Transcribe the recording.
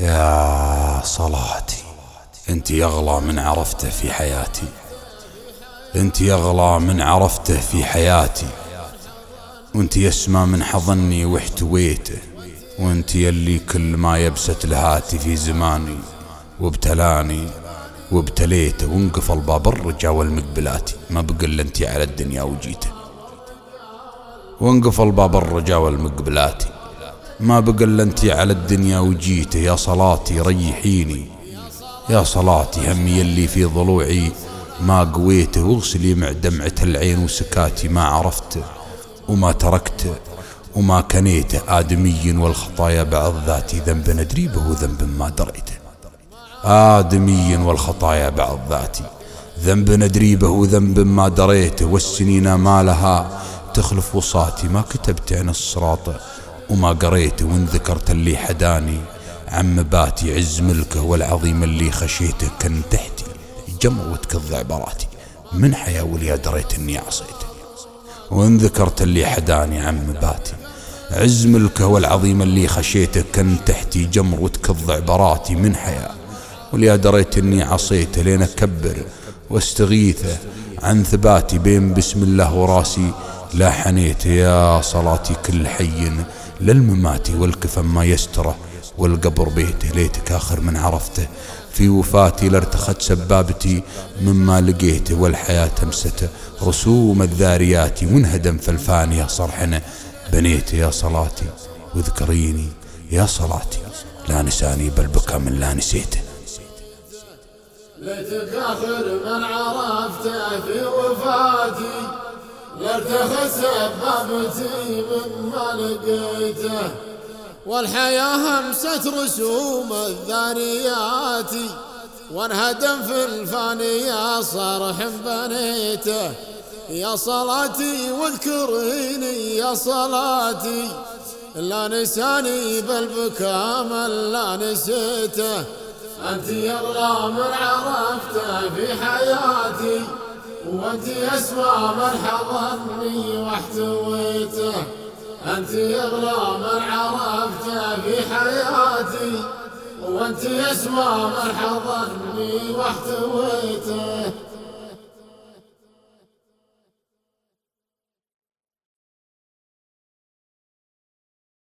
يا صلاتي انت يغلى من عرفته في حياتي. انت يغلى من عرفته في حياتي. وانت يسمى من حضني واحتويته وانت يلي كل ما يبست لهاتي في زماني وابتلاني وابتليته. وانقفل باب الرجا والمقبلاتي ما بقل انت على الدنيا وجيته. وانقفل باب الرجا والمقبلاتي ما بقل أنت على الدنيا وجيته يا صلاتي ريحيني. يا صلاتي همي اللي في ضلوعي. ما قويته واغسلي مع دمعة العين وسكاتي ما عرفته وما تركته وما كنيته آدمي والخطايا بعض ذاتي. ذنب ندري به وذنب ما دريته. آدمي والخطايا بعض ذاتي. ذنب ندري به وذنب ما دريته. والسنين ما لها تخلف وصاتي. ما كتبت عن الصراط وما قريته وإن ذكرت اللي حداني. عم باتي عز ملكه والعظيم اللي خشيته كان تحتي. جمرتك الضعبراتي. من حيا وليا دريت إني عصيته وإن ذكرت اللي حداني عم باتي. عز ملكه والعظيم اللي خشيته كان تحتي. جمرتك الضعبراتي من حيا وليا دريت إني عصيته لين أكبر واستغيثه عن ثباتي. بين بسم الله وراسي. لا حنيت يا صلاتي كل حي للممات والكفن ما يستره والقبر بيته ليتك آخر من عرفته. في وفاتي لارتخت سبابتي مما لقيته والحياة تمسته رسوم الذاريات وانهدم في الفانية صرحنا بنيت يا صلاتي واذكريني يا صلاتي. لا نساني بل بكى من لا نسيته. ليتك آخر من عرفته في وفاتي. لارتخت سبابتي مما لقيته والحياة همست رسوم الذاريات. وانهدم في الفانية صرح بنيته. يا صلاتي واذكريني يا صلاتي. لا نساني بل بكى من لا نسيته. أنت يغلى من عرفته في حياتي. وأنت أسمى من حضني واحتويته. أنت يغلى من عرفته في حياتي. وأنت يسمى من حضني واحتويته.